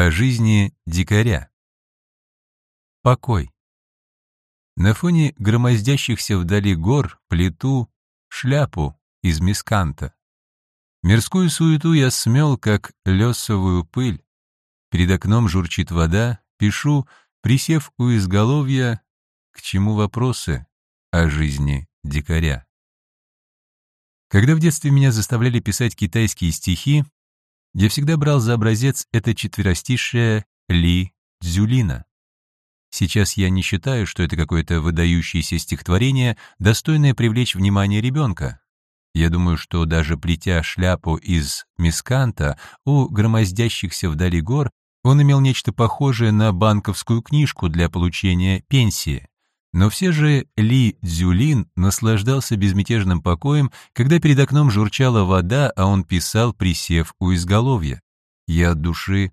О жизни дикаря. Покой. На фоне громоздящихся вдали гор плету шляпу из мисканта. Мирскую суету я смел, как лесовую пыль. Перед окном журчит вода, пишу, присев у изголовья, к чему вопросы о жизни дикаря. Когда в детстве меня заставляли писать китайские стихи, я всегда брал за образец это четверостишее Ли Цзюлина. Сейчас я не считаю, что это какое-то выдающееся стихотворение, достойное привлечь внимание ребенка. Я думаю, что даже плетя шляпу из мисканта у громоздящихся вдали гор, он имел нечто похожее на банковскую книжку для получения пенсии. Но все же Ли Цзюлин наслаждался безмятежным покоем, когда перед окном журчала вода, а он писал, присев у изголовья. Я от души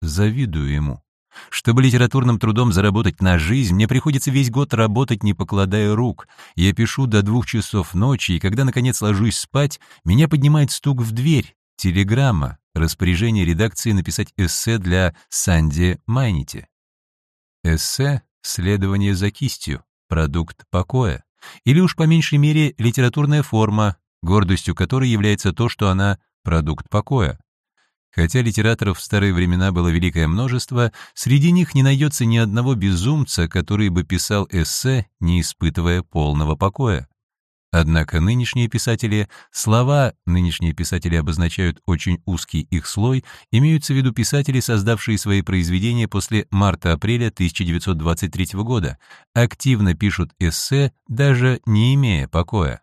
завидую ему. Чтобы литературным трудом заработать на жизнь, мне приходится весь год работать, не покладая рук. Я пишу до двух часов ночи, и когда, наконец, ложусь спать, меня поднимает стук в дверь, телеграмма, распоряжение редакции написать эссе для Санди Майнити. Эссе следование за кистью, продукт покоя, или уж по меньшей мере литературная форма, гордостью которой является то, что она продукт покоя. Хотя литераторов в старые времена было великое множество, среди них не найдется ни одного безумца, который бы писал эссе, не испытывая полного покоя. Однако нынешние писатели, слова нынешние писатели обозначают очень узкий их слой, имеются в виду писатели, создавшие свои произведения после марта-апреля 1923 года, активно пишут эссе, даже не имея покоя.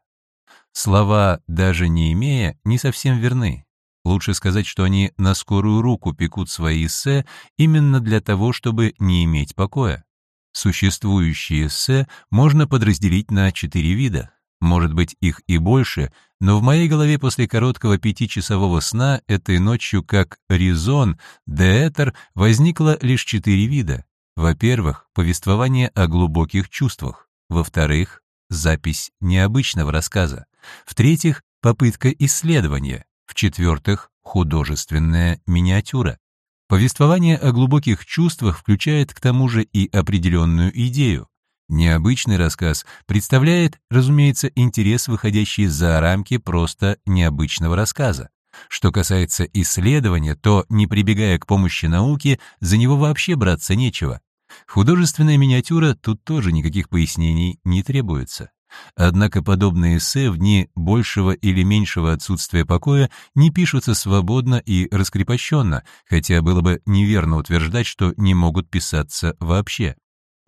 Слова «даже не имея» не совсем верны. Лучше сказать, что они на скорую руку пекут свои эссе именно для того, чтобы не иметь покоя. Существующие эссе можно подразделить на четыре вида. Может быть, их и больше, но в моей голове после короткого пятичасового сна этой ночью как резон, деэтер, возникло лишь четыре вида. Во-первых, повествование о глубоких чувствах. Во-вторых, запись необычного рассказа. В-третьих, попытка исследования. В-четвертых, художественная миниатюра. Повествование о глубоких чувствах включает к тому же и определенную идею. Необычный рассказ представляет, разумеется, интерес, выходящий за рамки просто необычного рассказа. Что касается исследования, то, не прибегая к помощи науки, за него вообще браться нечего. Художественная миниатюра тут тоже никаких пояснений не требуется. Однако подобные эссе в дни большего или меньшего отсутствия покоя не пишутся свободно и раскрепощенно, хотя было бы неверно утверждать, что не могут писаться вообще.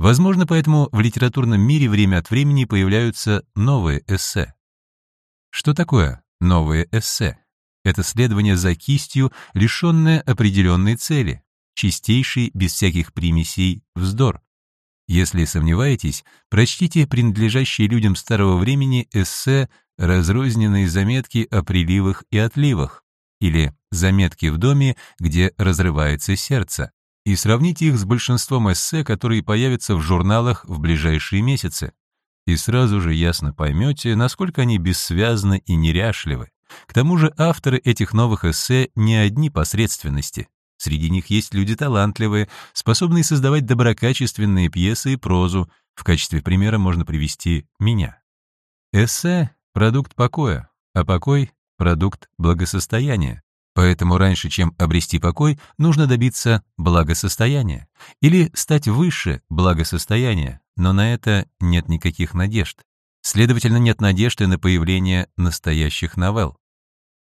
Возможно, поэтому в литературном мире время от времени появляются новые эссе. Что такое новые эссе? Это следование за кистью, лишенное определенной цели, чистейший, без всяких примесей, вздор. Если сомневаетесь, прочтите принадлежащие людям старого времени эссе «Разрозненные заметки о приливах и отливах» или «Заметки в доме, где разрывается сердце», и сравните их с большинством эссе, которые появятся в журналах в ближайшие месяцы. И сразу же ясно поймете, насколько они бессвязны и неряшливы. К тому же авторы этих новых эссе не одни посредственности. Среди них есть люди талантливые, способные создавать доброкачественные пьесы и прозу. В качестве примера можно привести меня. Эссе — продукт покоя, а покой — продукт благосостояния. Поэтому раньше, чем обрести покой, нужно добиться благосостояния или стать выше благосостояния, но на это нет никаких надежд. Следовательно, нет надежды на появление настоящих новелл.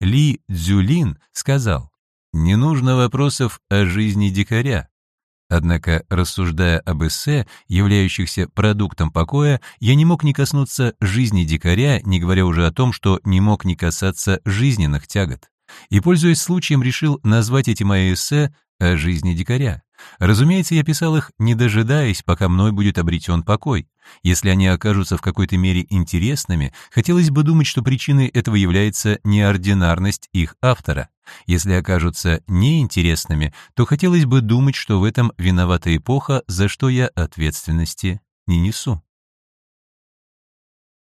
Ли Цзюлин сказал, «Не нужно вопросов о жизни дикаря». Однако, рассуждая об эссе, являющихся продуктом покоя, я не мог не коснуться жизни дикаря, не говоря уже о том, что не мог не касаться жизненных тягот и, пользуясь случаем, решил назвать эти мои эссе о жизни дикаря. Разумеется, я писал их, не дожидаясь, пока мной будет обретен покой. Если они окажутся в какой-то мере интересными, хотелось бы думать, что причиной этого является неординарность их автора. Если окажутся неинтересными, то хотелось бы думать, что в этом виновата эпоха, за что я ответственности не несу.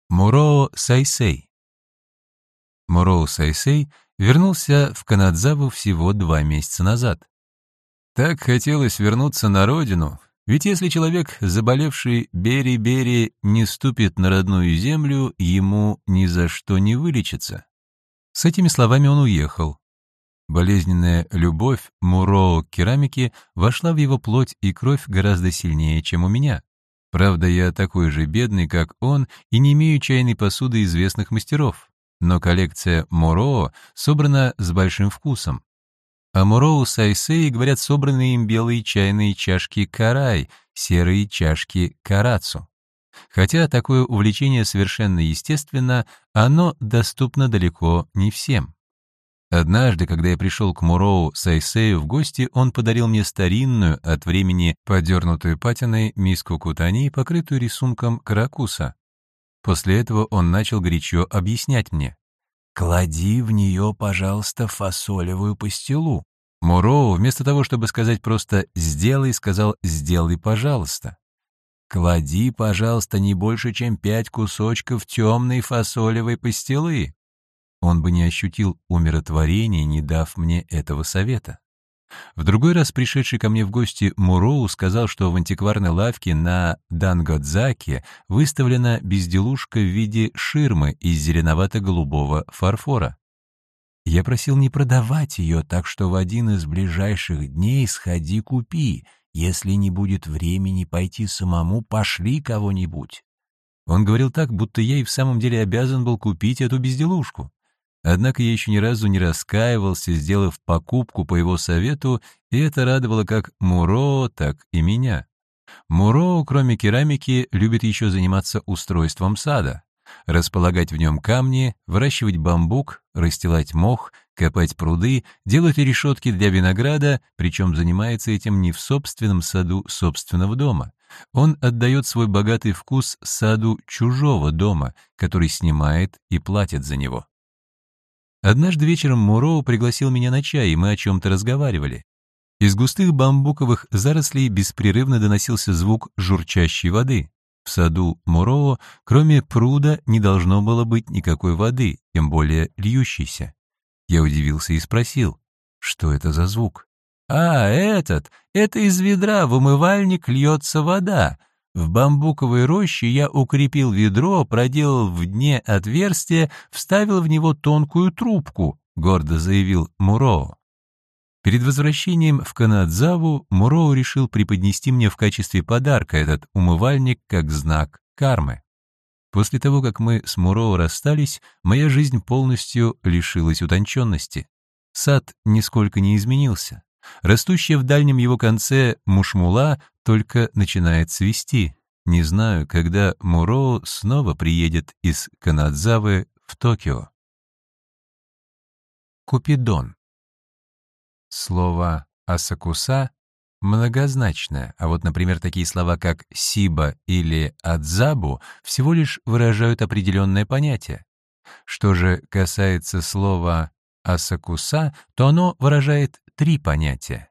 Муроу Сайсей Муроу Сайсей вернулся в Канадзаву всего два месяца назад. Так хотелось вернуться на родину, ведь если человек, заболевший Бери-Бери, не ступит на родную землю, ему ни за что не вылечится. С этими словами он уехал. Болезненная любовь Муро к керамике вошла в его плоть и кровь гораздо сильнее, чем у меня. Правда, я такой же бедный, как он, и не имею чайной посуды известных мастеров. Но коллекция Муро собрана с большим вкусом. О Муроу Сайсей говорят собранные им белые чайные чашки Карай, серые чашки Карацу. Хотя такое увлечение совершенно естественно, оно доступно далеко не всем. Однажды, когда я пришел к Муроу Сайсею в гости, он подарил мне старинную, от времени подернутую патиной, миску кутани, покрытую рисунком каракуса. После этого он начал горячо объяснять мне. «Клади в нее, пожалуйста, фасолевую пастилу». Муроу, вместо того, чтобы сказать просто «сделай», сказал «сделай, пожалуйста». «Клади, пожалуйста, не больше, чем пять кусочков темной фасолевой пастилы». Он бы не ощутил умиротворения, не дав мне этого совета. В другой раз пришедший ко мне в гости Муроу сказал, что в антикварной лавке на Дангодзаке выставлена безделушка в виде ширмы из зеленовато-голубого фарфора. Я просил не продавать ее, так что в один из ближайших дней сходи купи. Если не будет времени пойти самому, пошли кого-нибудь. Он говорил так, будто я и в самом деле обязан был купить эту безделушку. Однако я еще ни разу не раскаивался, сделав покупку по его совету, и это радовало как Муро, так и меня. Муро, кроме керамики, любит еще заниматься устройством сада. Располагать в нем камни, выращивать бамбук, расстилать мох, копать пруды, делать решетки для винограда, причем занимается этим не в собственном саду собственного дома. Он отдает свой богатый вкус саду чужого дома, который снимает и платит за него. Однажды вечером Муроу пригласил меня на чай, и мы о чем-то разговаривали. Из густых бамбуковых зарослей беспрерывно доносился звук журчащей воды. В саду Муроу, кроме пруда, не должно было быть никакой воды, тем более льющейся. Я удивился и спросил, что это за звук? «А, этот! Это из ведра в умывальник льется вода. В бамбуковой роще я укрепил ведро, проделал в дне отверстие, вставил в него тонкую трубку, гордо заявил Муроу. Перед возвращением в Канадзаву Муроу решил преподнести мне в качестве подарка этот умывальник как знак кармы. После того, как мы с Муроу расстались, моя жизнь полностью лишилась утонченности. Сад нисколько не изменился. Растущая в дальнем его конце мушмула только начинает цвести. Не знаю, когда Муроу снова приедет из Канадзавы в Токио. Купидон. Слово «асакуса» многозначное, а вот, например, такие слова, как «сиба» или «адзабу» всего лишь выражают определенное понятие. Что же касается слова «асакуса», то оно выражает три понятия.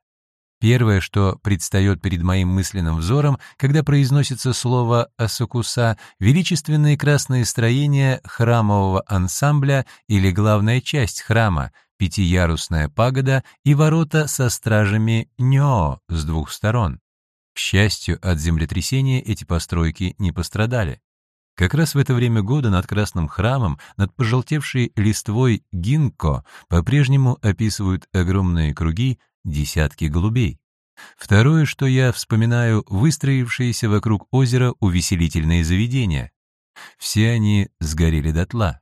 Первое, что предстает перед моим мысленным взором, когда произносится слово «асакуса», величественные красные строения храмового ансамбля или главная часть храма, пятиярусная пагода и ворота со стражами Ньо с двух сторон. К счастью, от землетрясения эти постройки не пострадали. Как раз в это время года над Красным храмом, над пожелтевшей листвой гинко, по-прежнему описывают огромные круги десятки голубей. Второе, что я вспоминаю, выстроившиеся вокруг озера увеселительные заведения. Все они сгорели дотла.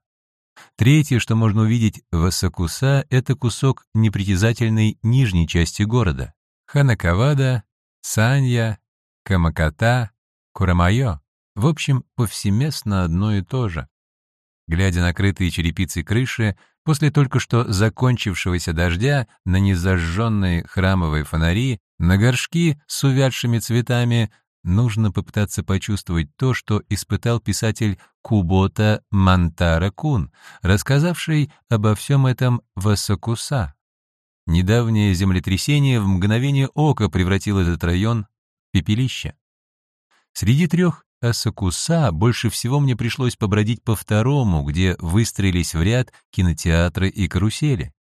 Третье, что можно увидеть в Асакуса, это кусок непритязательной нижней части города. Ханакавада, Санья, Камаката, Курамайо. В общем, повсеместно одно и то же. Глядя на крытые черепицей крыши, после только что закончившегося дождя, на незажженные храмовые фонари, на горшки с увядшими цветами, нужно попытаться почувствовать то, что испытал писатель Кубота Мантара Кун, рассказавший обо всем этом в Асакуса. Недавнее землетрясение в мгновение ока превратило этот район в пепелище. Среди трех Асакуса больше всего мне пришлось побродить по второму, где выстроились в ряд кинотеатры и карусели.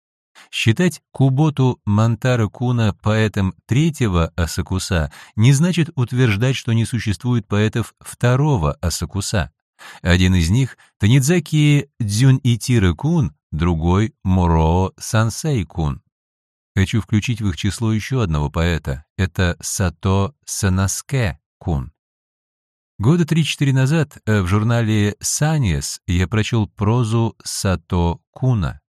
Считать Куботу Мантара Куна поэтом третьего Асакуса не значит утверждать, что не существует поэтов второго Асакуса. Один из них — Танидзаки Дзюнитира Кун, другой — Муроо Сансей Кун. Хочу включить в их число еще одного поэта. Это Сато Санаске Кун. Года три-четыре назад э, в журнале «Саньес» я прочел прозу Сато Куна.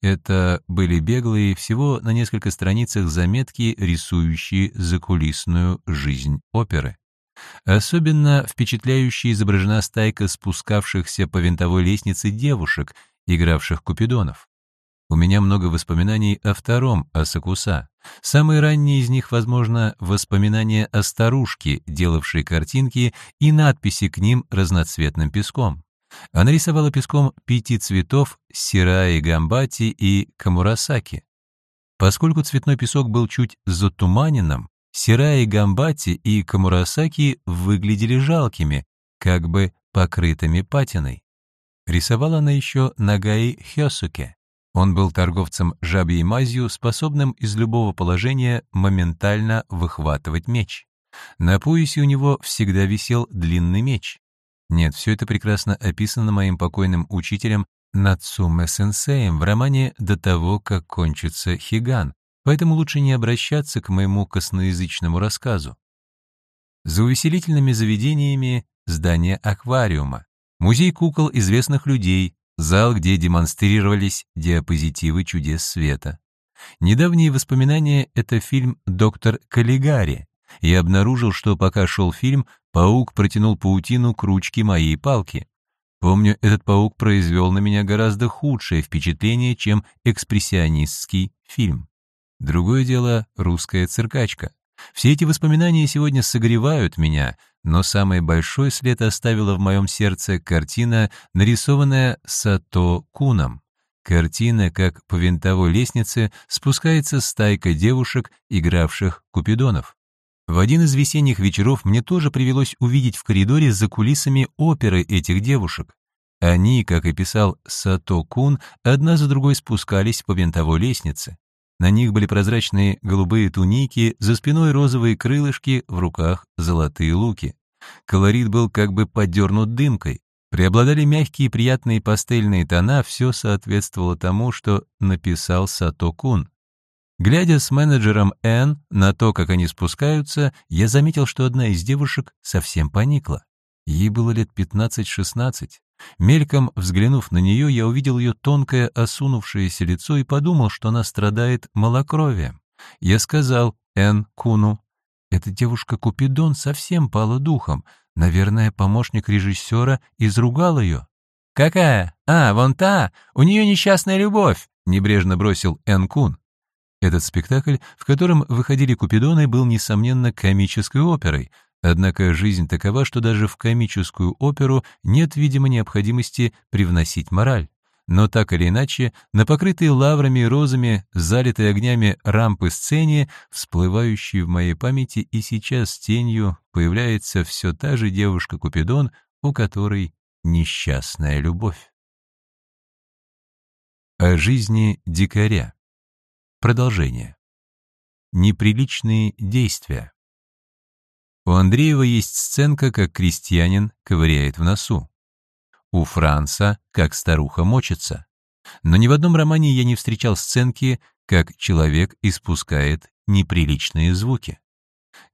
Это были беглые, всего на несколько страницах заметки, рисующие закулисную жизнь оперы. Особенно впечатляюще изображена стайка спускавшихся по винтовой лестнице девушек, игравших купидонов. У меня много воспоминаний о втором Асакуса. Самые ранние из них, возможно, воспоминания о старушке, делавшей картинки, и надписи к ним разноцветным песком. Она рисовала песком пяти цветов Сираи Гамбати и Камурасаки. Поскольку цветной песок был чуть затуманенным, Сираи Гамбати и Камурасаки выглядели жалкими, как бы покрытыми патиной. Рисовала она еще Нагаи Хёсуке. Он был торговцем жабьей мазью, способным из любого положения моментально выхватывать меч. На поясе у него всегда висел длинный меч. Нет, все это прекрасно описано моим покойным учителем Нацуме-сенсеем в романе «До того, как кончится Хиган», поэтому лучше не обращаться к моему косноязычному рассказу. За увеселительными заведениями здание аквариума, музей кукол известных людей, зал, где демонстрировались диапозитивы чудес света. Недавние воспоминания — это фильм «Доктор Каллигари». Я обнаружил, что пока шел фильм, паук протянул паутину к ручке моей палки. Помню, этот паук произвел на меня гораздо худшее впечатление, чем экспрессионистский фильм. Другое дело — русская циркачка. Все эти воспоминания сегодня согревают меня, но самый большой след оставила в моем сердце картина, нарисованная Сато Куном. Картина, как по винтовой лестнице спускается стайка девушек, игравших купидонов. В один из весенних вечеров мне тоже привелось увидеть в коридоре за кулисами оперы этих девушек. Они, как и писал Сато Кун, одна за другой спускались по винтовой лестнице. На них были прозрачные голубые туники, за спиной розовые крылышки, в руках золотые луки. Колорит был как бы подернут дымкой. Преобладали мягкие приятные пастельные тона, все соответствовало тому, что написал Сато Кун. Глядя с менеджером Н на то, как они спускаются, я заметил, что одна из девушек совсем поникла. Ей было лет 15-16. Мельком взглянув на нее, я увидел ее тонкое осунувшееся лицо и подумал, что она страдает малокровием. Я сказал Н. Куну, «Эта девушка Купидон совсем пала духом. Наверное, помощник режиссера изругал ее». «Какая? А, вон та! У нее несчастная любовь!» — небрежно бросил Н. Кун. Этот спектакль, в котором выходили Купидоны, был, несомненно, комической оперой, Однако жизнь такова, что даже в комическую оперу нет, видимо, необходимости привносить мораль. Но так или иначе, на покрытой лаврами и розами, залитой огнями рампы сцене, всплывающей в моей памяти и сейчас тенью, появляется все та же девушка-купидон, у которой несчастная любовь. О жизни дикаря. Продолжение. Неприличные действия. У Андреева есть сценка, как крестьянин ковыряет в носу. У Франца, как старуха мочится. Но ни в одном романе я не встречал сценки, как человек испускает неприличные звуки.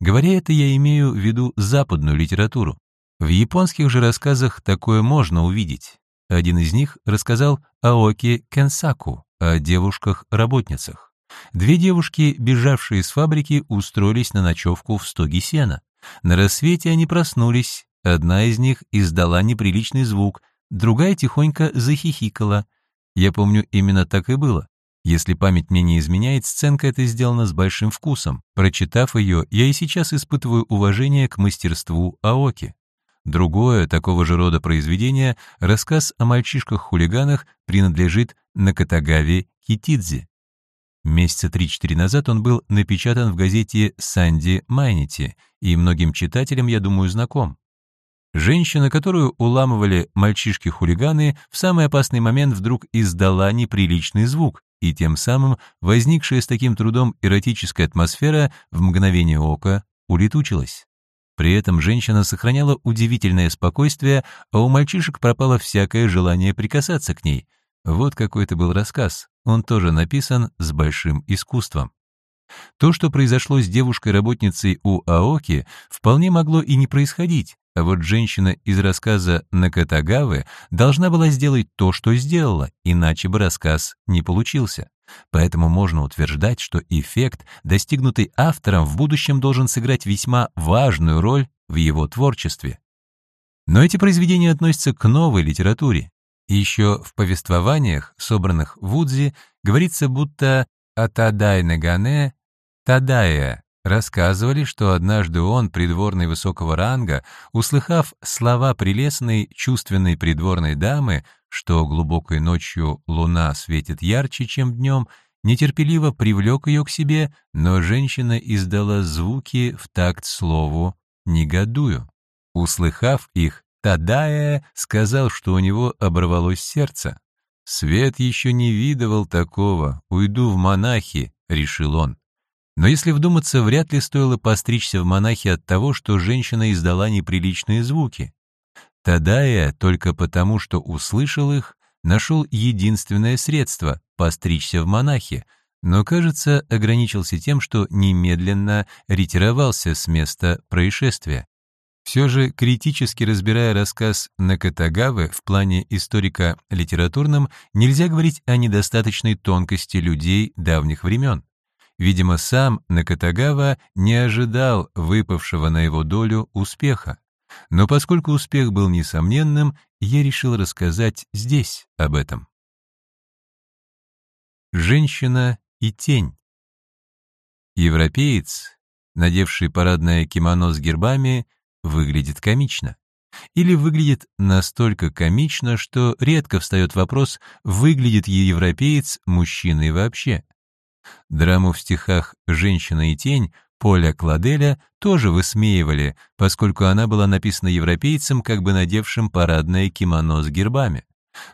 Говоря это, я имею в виду западную литературу. В японских же рассказах такое можно увидеть. Один из них рассказал Аоки Кенсаку о девушках-работницах. Две девушки, бежавшие с фабрики, устроились на ночевку в стоге сена. На рассвете они проснулись, одна из них издала неприличный звук, другая тихонько захихикала. Я помню, именно так и было. Если память мне не изменяет, сценка эта сделана с большим вкусом. Прочитав ее, я и сейчас испытываю уважение к мастерству Аоки. Другое, такого же рода произведение, рассказ о мальчишках-хулиганах, принадлежит Накатагаве Китидзе. Месяца 3-4 назад он был напечатан в газете «Санди Майнити», и многим читателям, я думаю, знаком. Женщина, которую уламывали мальчишки-хулиганы, в самый опасный момент вдруг издала неприличный звук. и тем самым возникшая с таким трудом эротическая атмосфера в мгновение ока улетучилась. При этом женщина сохраняла удивительное спокойствие, а у мальчишек пропало всякое желание прикасаться к ней. Вот какой это был рассказ. Он тоже написан с большим искусством. То, что произошло с девушкой-работницей у Аоки, вполне могло и не происходить, а вот женщина из рассказа Накатагавы должна была сделать то, что сделала, иначе бы рассказ не получился. Поэтому можно утверждать, что эффект, достигнутый автором, в будущем должен сыграть весьма важную роль в его творчестве. Но эти произведения относятся к новой литературе. И еще в повествованиях, собранных в Удзи, говорится, будто «Атадай Нагане Тадая» рассказывали, что однажды он, придворный высокого ранга, услыхав слова прелестной, чувственной придворной дамы, что глубокой ночью луна светит ярче, чем днем, нетерпеливо привлек ее к себе, но женщина издала звуки в такт слову «негодую». Услыхав их, Тадая сказал, что у него оборвалось сердце. «Свет еще не видывал такого, уйду в монахи», — решил он. Но если вдуматься, вряд ли стоило постричься в монахи от того, что женщина издала неприличные звуки. Тадая только потому, что услышал их, нашел единственное средство — постричься в монахи, но, кажется, ограничился тем, что немедленно ретировался с места происшествия. Все же, критически разбирая рассказ Накатагавы в плане историка-литературном, нельзя говорить о недостаточной тонкости людей давних времен. Видимо, сам Накатагава не ожидал выпавшего на его долю успеха. Но поскольку успех был несомненным, я решил рассказать здесь об этом. Женщина и тень. Европеец, надевший парадное кимоно с гербами, выглядит комично. Или выглядит настолько комично, что редко встает вопрос, выглядит ли европеец мужчиной вообще. Драму в стихах «Женщина и тень» Поля Кладеля тоже высмеивали, поскольку она была написана европейцем, как бы надевшим парадное кимоно с гербами.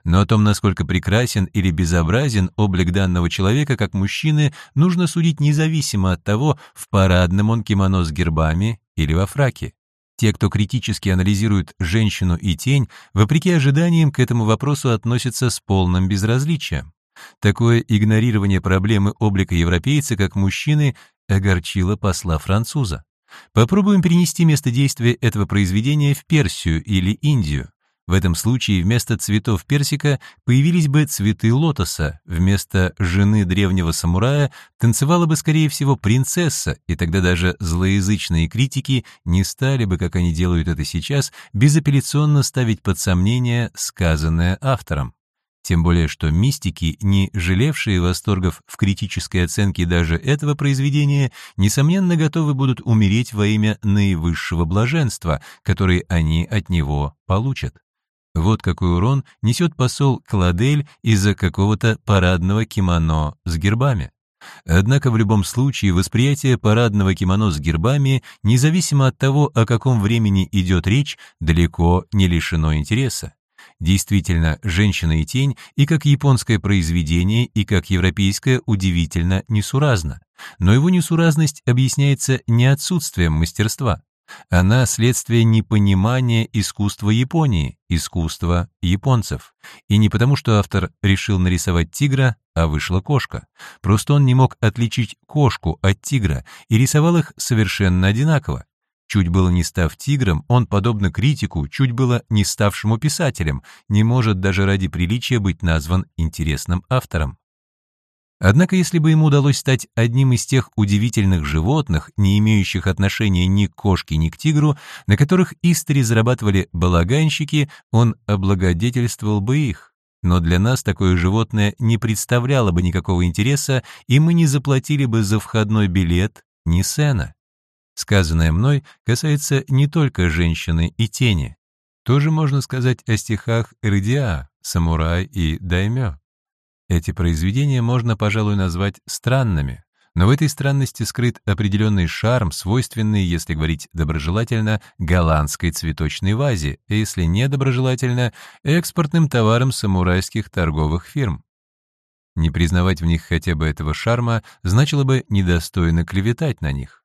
Но о том, насколько прекрасен или безобразен облик данного человека как мужчины, нужно судить независимо от того, в парадном он кимоно с гербами или во фраке. Те, кто критически анализирует женщину и тень, вопреки ожиданиям к этому вопросу относятся с полным безразличием. Такое игнорирование проблемы облика европейца как мужчины огорчило посла француза. Попробуем перенести место действия этого произведения в Персию или Индию. В этом случае вместо цветов персика появились бы цветы лотоса, вместо жены древнего самурая танцевала бы, скорее всего, принцесса, и тогда даже злоязычные критики не стали бы, как они делают это сейчас, безапелляционно ставить под сомнение сказанное автором. Тем более, что мистики, не жалевшие восторгов в критической оценке даже этого произведения, несомненно готовы будут умереть во имя наивысшего блаженства, который они от него получат. Вот какой урон несет посол Кладель из-за какого-то парадного кимоно с гербами. Однако в любом случае восприятие парадного кимоно с гербами, независимо от того, о каком времени идет речь, далеко не лишено интереса. Действительно, «Женщина и тень» и как японское произведение, и как европейское удивительно несуразно. Но его несуразность объясняется не отсутствием мастерства. Она следствие непонимания искусства Японии, искусства японцев. И не потому, что автор решил нарисовать тигра, а вышла кошка. Просто он не мог отличить кошку от тигра и рисовал их совершенно одинаково. Чуть было не став тигром, он, подобно критику, чуть было не ставшему писателем, не может даже ради приличия быть назван интересным автором. Однако, если бы ему удалось стать одним из тех удивительных животных, не имеющих отношения ни к кошке, ни к тигру, на которых истори зарабатывали балаганщики, он облагодетельствовал бы их. Но для нас такое животное не представляло бы никакого интереса, и мы не заплатили бы за входной билет ни сена. Сказанное мной касается не только женщины и тени. Тоже можно сказать о стихах Эрдиа, Самурай и Даймё. Эти произведения можно, пожалуй, назвать странными, но в этой странности скрыт определенный шарм, свойственный, если говорить доброжелательно, голландской цветочной вазе, а если недоброжелательно, экспортным товарам самурайских торговых фирм. Не признавать в них хотя бы этого шарма значило бы недостойно клеветать на них.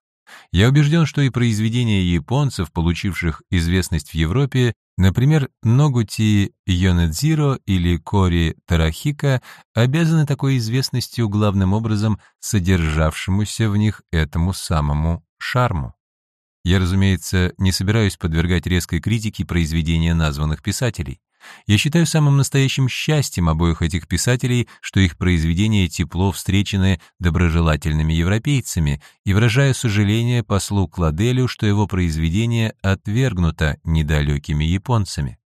Я убежден, что и произведения японцев, получивших известность в Европе, например, Ногути Йонэдзиро или Кори Тарахика, обязаны такой известностью главным образом содержавшемуся в них этому самому шарму. Я, разумеется, не собираюсь подвергать резкой критике произведения названных писателей. Я считаю самым настоящим счастьем обоих этих писателей, что их произведения тепло встречены доброжелательными европейцами, и выражаю сожаление послу Кладелю, что его произведение отвергнуто недалекими японцами.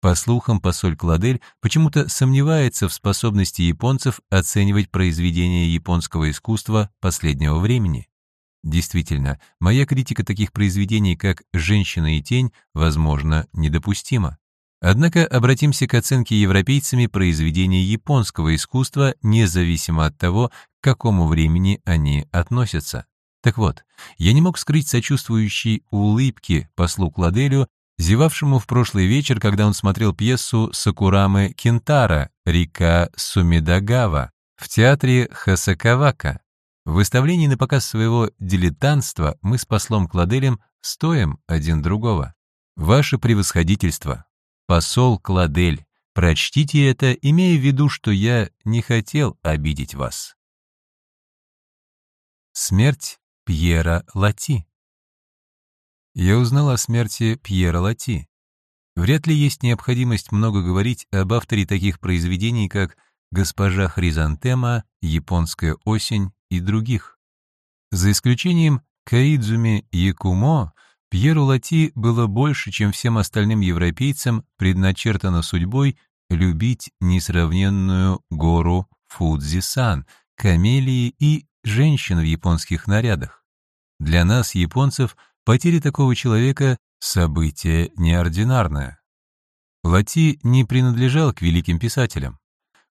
По слухам, посоль Кладель почему-то сомневается в способности японцев оценивать произведения японского искусства последнего времени. Действительно, моя критика таких произведений, как «Женщина и тень», возможно, недопустима. Однако обратимся к оценке европейцами произведений японского искусства, независимо от того, к какому времени они относятся. Так вот, я не мог скрыть сочувствующей улыбки послу Кладелю, зевавшему в прошлый вечер, когда он смотрел пьесу Сакурамы Кентара «Река Сумидагава» в театре Хасакавака. В выставлении на показ своего дилетантства мы с послом Кладелем стоим один другого. Ваше превосходительство, Посол Кладель, прочтите это, имея в виду, что я не хотел обидеть вас. Смерть Пьера Лати Я узнал о смерти Пьера Лати. Вряд ли есть необходимость много говорить об авторе таких произведений, как «Госпожа Хризантема», «Японская осень» и других. За исключением Каидзуми Якумо — Пьеру Лати было больше, чем всем остальным европейцам предначертано судьбой любить несравненную гору Фудзи-сан, камелии и женщин в японских нарядах. Для нас, японцев, потеря такого человека — событие неординарное. Лати не принадлежал к великим писателям.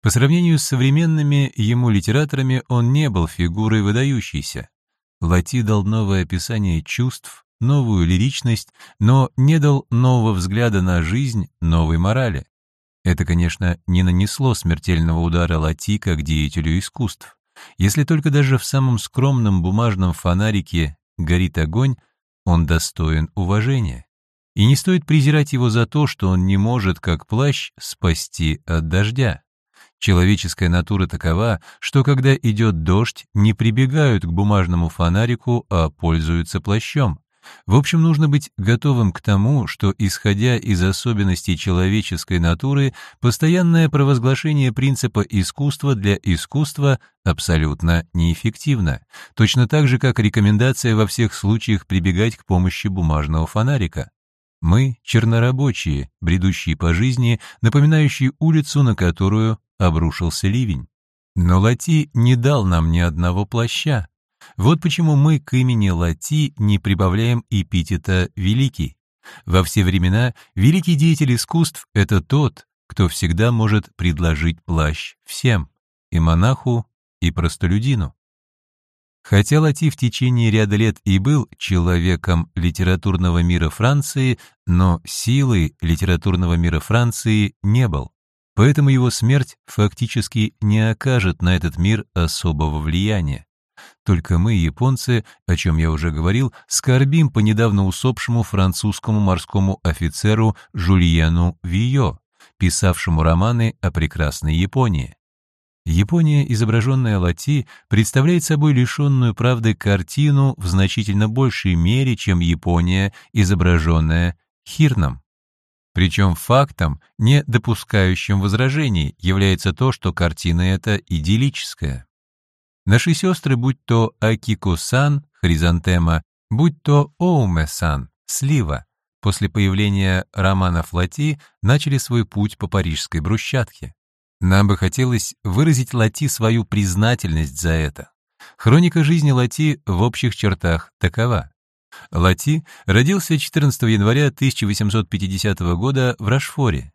По сравнению с современными ему литераторами он не был фигурой выдающейся. Лати дал новое описание чувств, новую лиричность, но не дал нового взгляда на жизнь, новой морали. Это, конечно, не нанесло смертельного удара Лати как деятелю искусств. Если только даже в самом скромном бумажном фонарике горит огонь, он достоин уважения. И не стоит презирать его за то, что он не может, как плащ, спасти от дождя. Человеческая натура такова, что когда идет дождь, не прибегают к бумажному фонарику, а пользуются плащом. В общем, нужно быть готовым к тому, что, исходя из особенностей человеческой натуры, постоянное провозглашение принципа искусства для искусства абсолютно неэффективно, точно так же, как рекомендация во всех случаях прибегать к помощи бумажного фонарика. Мы — чернорабочие, бредущие по жизни, напоминающие улицу, на которую обрушился ливень. Но Лати не дал нам ни одного плаща, вот почему мы к имени Лати не прибавляем эпитета «великий». Во все времена великий деятель искусств — это тот, кто всегда может предложить плащ всем, и монаху, и простолюдину. Хотя Лати в течение ряда лет и был человеком литературного мира Франции, но силой литературного мира Франции не был. Поэтому его смерть фактически не окажет на этот мир особого влияния. Только мы, японцы, о чем я уже говорил, скорбим по недавно усопшему французскому морскому офицеру Жульену Вио, писавшему романы о прекрасной Японии. Япония, изображенная Лати, представляет собой лишенную правды картину в значительно большей мере, чем Япония, изображенная Хирном. Причем фактом, не допускающим возражений, является то, что картина эта идиллическая. Наши сестры, будь то Акико-сан, хризантема, будь то Оуме-сан, слива, после появления романа Флати начали свой путь по парижской брусчатке. Нам бы хотелось выразить Лати свою признательность за это. Хроника жизни Лати в общих чертах такова. Лати родился 14 января 1850 года в Рашфоре.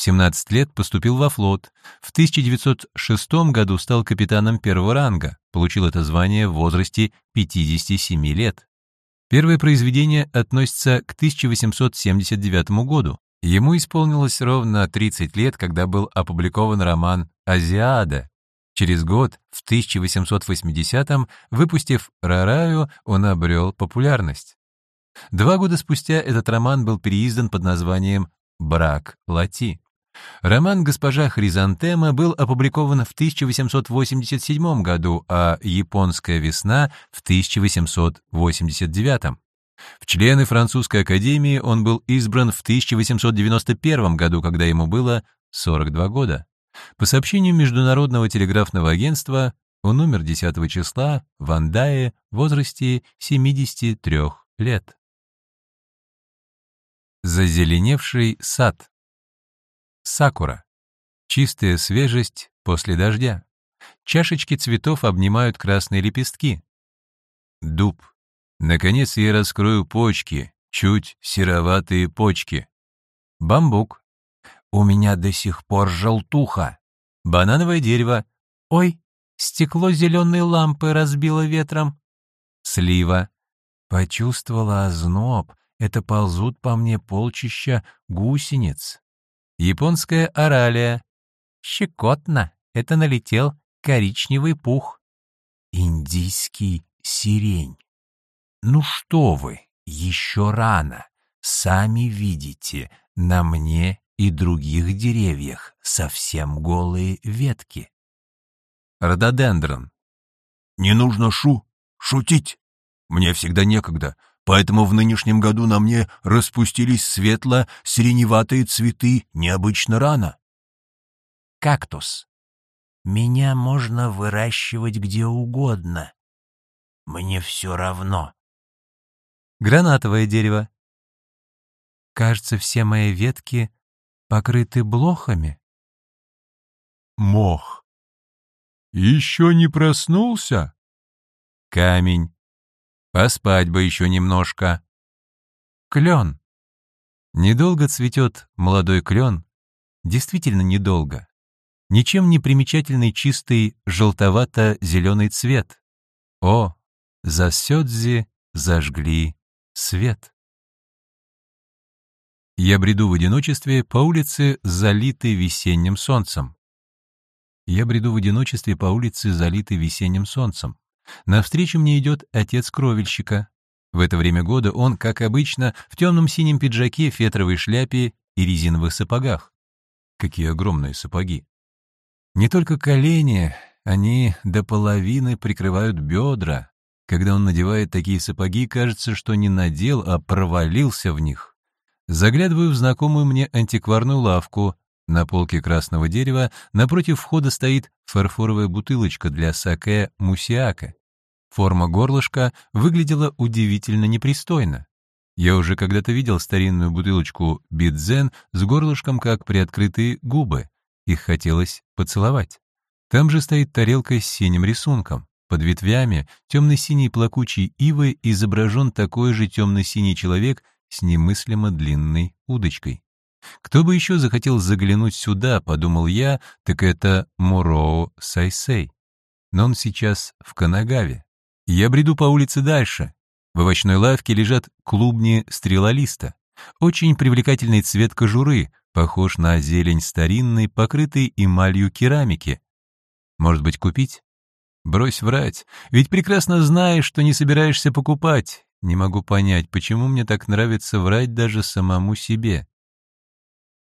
В 17 лет поступил во флот. В 1906 году стал капитаном первого ранга, получил это звание в возрасте 57 лет. Первое произведение относится к 1879 году. Ему исполнилось ровно 30 лет, когда был опубликован роман «Азиада», Через год, в 1880-м, выпустив «Рараю», он обрел популярность. Два года спустя этот роман был переиздан под названием «Брак Лати». Роман «Госпожа Хризантема» был опубликован в 1887 году, а «Японская весна» — в 1889. В члены французской академии он был избран в 1891 году, когда ему было 42 года. По сообщению Международного телеграфного агентства, он умер 10 числа в Андае в возрасте 73 лет. Зазеленевший сад. Сакура. Чистая свежесть после дождя. Чашечки цветов обнимают красные лепестки. Дуб. Наконец я раскрою почки, чуть сероватые почки. Бамбук. У меня до сих пор желтуха. Банановое дерево. Ой, стекло зеленой лампы разбило ветром. Слива. Почувствовала озноб, это ползут по мне полчища гусениц. Японская оралия. Щекотно, это налетел коричневый пух. Индийский сирень. Ну что вы, еще рано. Сами видите, на мне и других деревьях совсем голые ветки. Рододендрон. Не нужно шу, шутить. Мне всегда некогда поэтому в нынешнем году на мне распустились светло-сиреневатые цветы необычно рано. Кактус. Меня можно выращивать где угодно. Мне все равно. Гранатовое дерево. Кажется, все мои ветки покрыты блохами. Мох. Еще не проснулся? Камень. Поспать бы еще немножко. Клен. Недолго цветет молодой клен. Действительно недолго. Ничем не примечательный чистый желтовато-зеленый цвет. О, за Сёдзи зажгли свет. Я бреду в одиночестве по улице, залитой весенним солнцем. Я бреду в одиночестве по улице, залитой весенним солнцем. Навстречу мне идет отец кровельщика. В это время года он, как обычно, в темном синем пиджаке, фетровой шляпе и резиновых сапогах. Какие огромные сапоги! Не только колени, они до половины прикрывают бедра. Когда он надевает такие сапоги, кажется, что не надел, а провалился в них. Заглядываю в знакомую мне антикварную лавку. На полке красного дерева напротив входа стоит фарфоровая бутылочка для саке мусиака. Форма горлышка выглядела удивительно непристойно. Я уже когда-то видел старинную бутылочку бидзен с горлышком, как приоткрытые губы. Их хотелось поцеловать. Там же стоит тарелка с синим рисунком. Под ветвями темно-синей плакучей ивы изображен такой же темно-синий человек с немыслимо длинной удочкой. Кто бы еще захотел заглянуть сюда, подумал я, так это Муроу Сайсей. Но он сейчас в Канагаве. Я бреду по улице дальше. В овощной лавке лежат клубни стрелолиста. Очень привлекательный цвет кожуры, похож на зелень старинной, покрытой эмалью керамики. Может быть, купить? Брось врать, ведь прекрасно знаешь, что не собираешься покупать. Не могу понять, почему мне так нравится врать даже самому себе.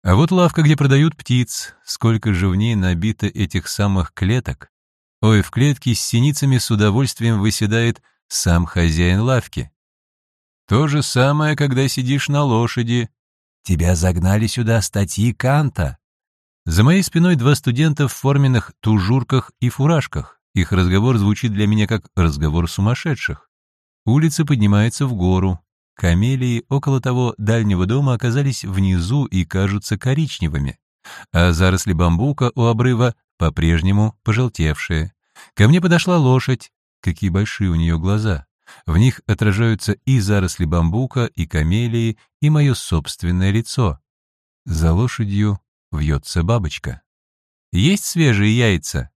А вот лавка, где продают птиц, сколько же в ней набито этих самых клеток. Ой, в клетке с синицами с удовольствием выседает сам хозяин лавки. То же самое, когда сидишь на лошади. Тебя загнали сюда статьи Канта. За моей спиной два студента в форменных тужурках и фуражках. Их разговор звучит для меня как разговор сумасшедших. Улица поднимается в гору. Камелии около того дальнего дома оказались внизу и кажутся коричневыми, а заросли бамбука у обрыва по-прежнему пожелтевшие. Ко мне подошла лошадь. Какие большие у нее глаза. В них отражаются и заросли бамбука, и камелии, и мое собственное лицо. За лошадью вьется бабочка. Есть свежие яйца?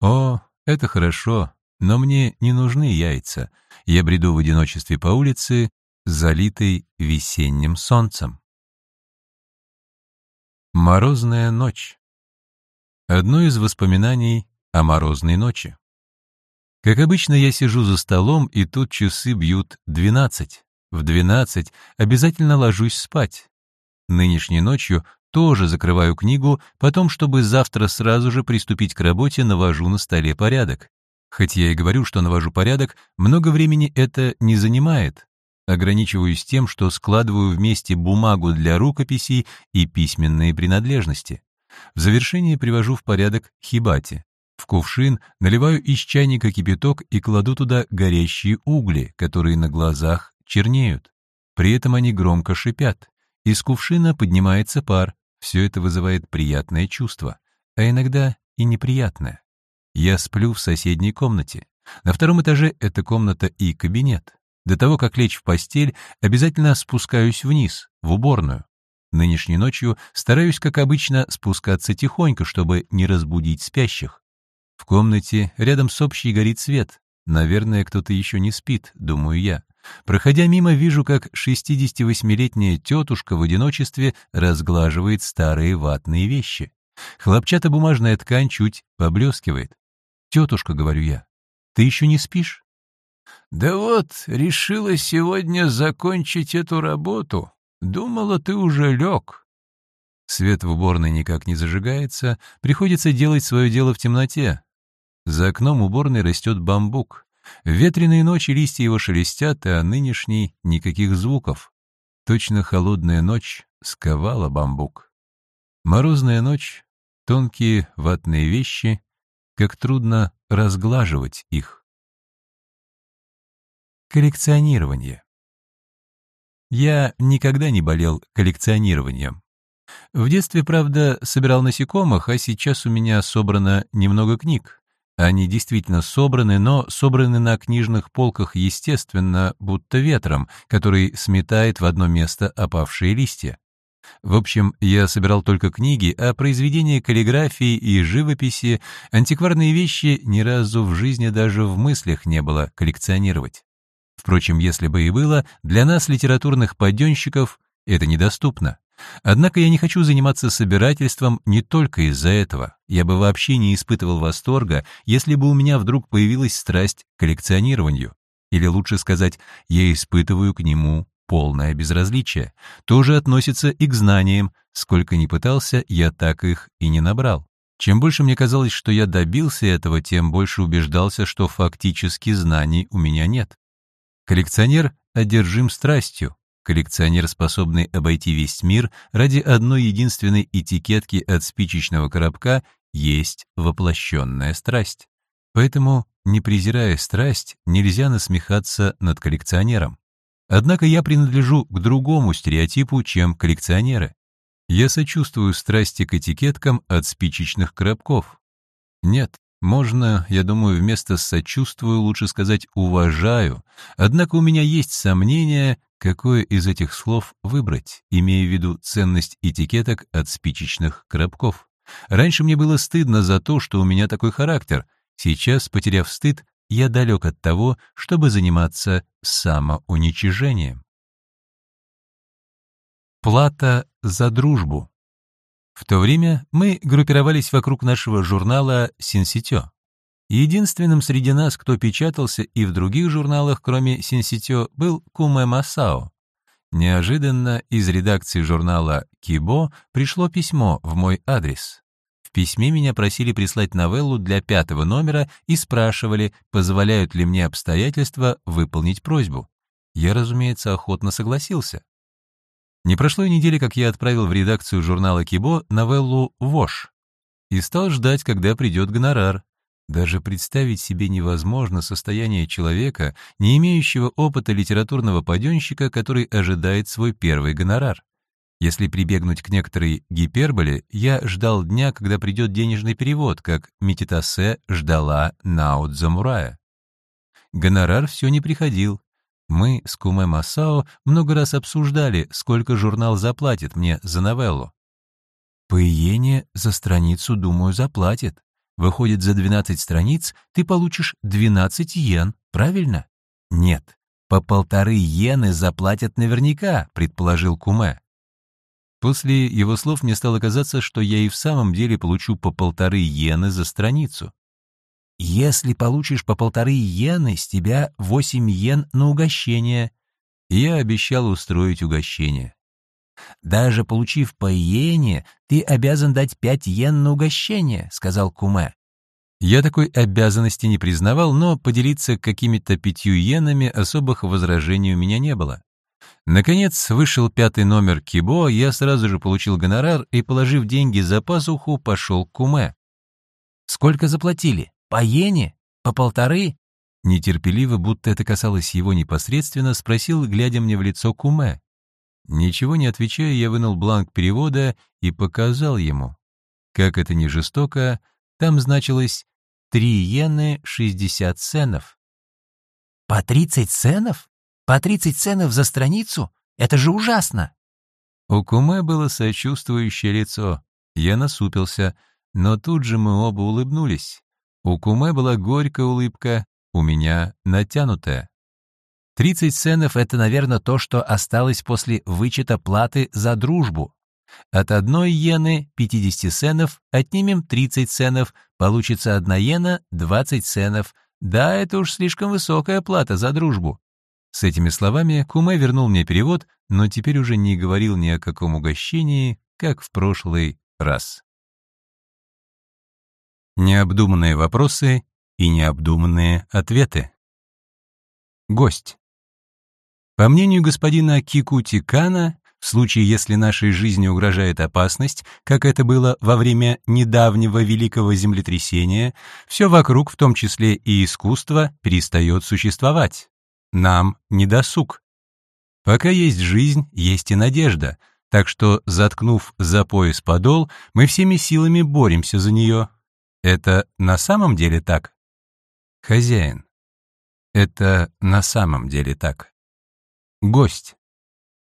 О, это хорошо, но мне не нужны яйца. Я бреду в одиночестве по улице, залитой весенним солнцем. Морозная ночь. Одно из воспоминаний о морозной ночи. Как обычно, я сижу за столом, и тут часы бьют двенадцать. В двенадцать обязательно ложусь спать. Нынешней ночью тоже закрываю книгу, потом, чтобы завтра сразу же приступить к работе, навожу на столе порядок. Хоть я и говорю, что навожу порядок, много времени это не занимает. Ограничиваюсь тем, что складываю вместе бумагу для рукописей и письменные принадлежности. В завершение привожу в порядок хибати. В кувшин наливаю из чайника кипяток и кладу туда горящие угли, которые на глазах чернеют. При этом они громко шипят. Из кувшина поднимается пар. Все это вызывает приятное чувство, а иногда и неприятное. Я сплю в соседней комнате. На втором этаже это комната и кабинет. До того, как лечь в постель, обязательно спускаюсь вниз, в уборную. Нынешней ночью стараюсь, как обычно, спускаться тихонько, чтобы не разбудить спящих. В комнате рядом с общей горит свет. Наверное, кто-то еще не спит, думаю я. Проходя мимо, вижу, как 68-летняя тетушка в одиночестве разглаживает старые ватные вещи. Хлопчатобумажная ткань чуть поблескивает. «Тетушка», — говорю я, — «ты еще не спишь?» «Да вот, решила сегодня закончить эту работу. Думала, ты уже лег». Свет в уборной никак не зажигается, приходится делать свое дело в темноте. За окном уборной растет бамбук. В ветреные ночи листья его шелестят, а нынешний — никаких звуков. Точно холодная ночь сковала бамбук. Морозная ночь, тонкие ватные вещи, как трудно разглаживать их. Коллекционирование. Я никогда не болел коллекционированием. В детстве, правда, собирал насекомых, а сейчас у меня собрано немного книг. Они действительно собраны, но собраны на книжных полках естественно, будто ветром, который сметает в одно место опавшие листья. В общем, я собирал только книги, а произведения каллиграфии и живописи, антикварные вещи ни разу в жизни даже в мыслях не было коллекционировать. Впрочем, если бы и было, для нас, литературных паденщиков, это недоступно. Однако я не хочу заниматься собирательством не только из-за этого. Я бы вообще не испытывал восторга, если бы у меня вдруг появилась страсть к коллекционированию. Или лучше сказать, я испытываю к нему полное безразличие. Тоже относится и к знаниям. Сколько ни пытался, я так их и не набрал. Чем больше мне казалось, что я добился этого, тем больше убеждался, что фактически знаний у меня нет. Коллекционер одержим страстью, Коллекционер, способный обойти весь мир ради одной единственной этикетки от спичечного коробка, есть воплощенная страсть. Поэтому, не презирая страсть, нельзя насмехаться над коллекционером. Однако я принадлежу к другому стереотипу, чем коллекционеры. Я сочувствую страсти к этикеткам от спичечных коробков. Нет, можно, я думаю, вместо «сочувствую» лучше сказать «уважаю». Однако у меня есть сомнения, какое из этих слов выбрать, имея в виду ценность этикеток от спичечных коробков. Раньше мне было стыдно за то, что у меня такой характер. Сейчас, потеряв стыд, я далек от того, чтобы заниматься самоуничижением. Плата за дружбу. В то время мы группировались вокруг нашего журнала «Синситё». Единственным среди нас, кто печатался и в других журналах, кроме «Синситё», был Куме Масао. Неожиданно из редакции журнала «Кибо» пришло письмо в мой адрес. В письме меня просили прислать новеллу для пятого номера и спрашивали, позволяют ли мне обстоятельства выполнить просьбу. Я, разумеется, охотно согласился. Не прошло и недели, как я отправил в редакцию журнала «Кибо» новеллу «Вош» и стал ждать, когда придет гонорар. Даже представить себе невозможно состояние человека, не имеющего опыта литературного паденщика, который ожидает свой первый гонорар. Если прибегнуть к некоторой гиперболе, я ждал дня, когда придет денежный перевод, как Мититасе ждала Наут Замурая. Гонорар все не приходил, мы с Куме Масао много раз обсуждали, сколько журнал заплатит мне за новеллу. По иене за страницу, думаю, заплатит. Выходит, за 12 страниц ты получишь 12 йен, правильно? Нет, по полторы йены заплатят наверняка, предположил Куме. После его слов мне стало казаться, что я и в самом деле получу по полторы йены за страницу. Если получишь по полторы йены, с тебя восемь йен на угощение. Я обещал устроить угощение. Даже получив по йене, ты обязан дать пять йен на угощение, сказал Куме. Я такой обязанности не признавал, но поделиться какими-то пятью йенами особых возражений у меня не было. Наконец, вышел пятый номер Кибо, я сразу же получил гонорар и, положив деньги за пазуху, пошел к Куме. «Сколько заплатили? По йене? По полторы?» Нетерпеливо, будто это касалось его непосредственно, спросил, глядя мне в лицо Куме. Ничего не отвечая, я вынул бланк перевода и показал ему. Как это не жестоко, там значилось «три йены шестьдесят ценов». «По тридцать ценов?» По 30 ценов за страницу? Это же ужасно!» У Куме было сочувствующее лицо. Я насупился, но тут же мы оба улыбнулись. У Куме была горькая улыбка, у меня натянутая. 30 ценов — это, наверное, то, что осталось после вычета платы за дружбу. От одной иены, 50 ценов, отнимем 30 ценов, получится одна иена, 20 ценов. Да, это уж слишком высокая плата за дружбу. С этими словами Куме вернул мне перевод, но теперь уже не говорил ни о каком угощении, как в прошлый раз. Необдуманные вопросы и необдуманные ответы. Гость. По мнению господина Кикути Кана, в случае, если нашей жизни угрожает опасность, как это было во время недавнего великого землетрясения, все вокруг, в том числе и искусство, перестает существовать. Нам не досуг. Пока есть жизнь, есть и надежда, так что, заткнув за пояс подол, мы всеми силами боремся за нее. Это на самом деле так? Хозяин. Это на самом деле так. Гость.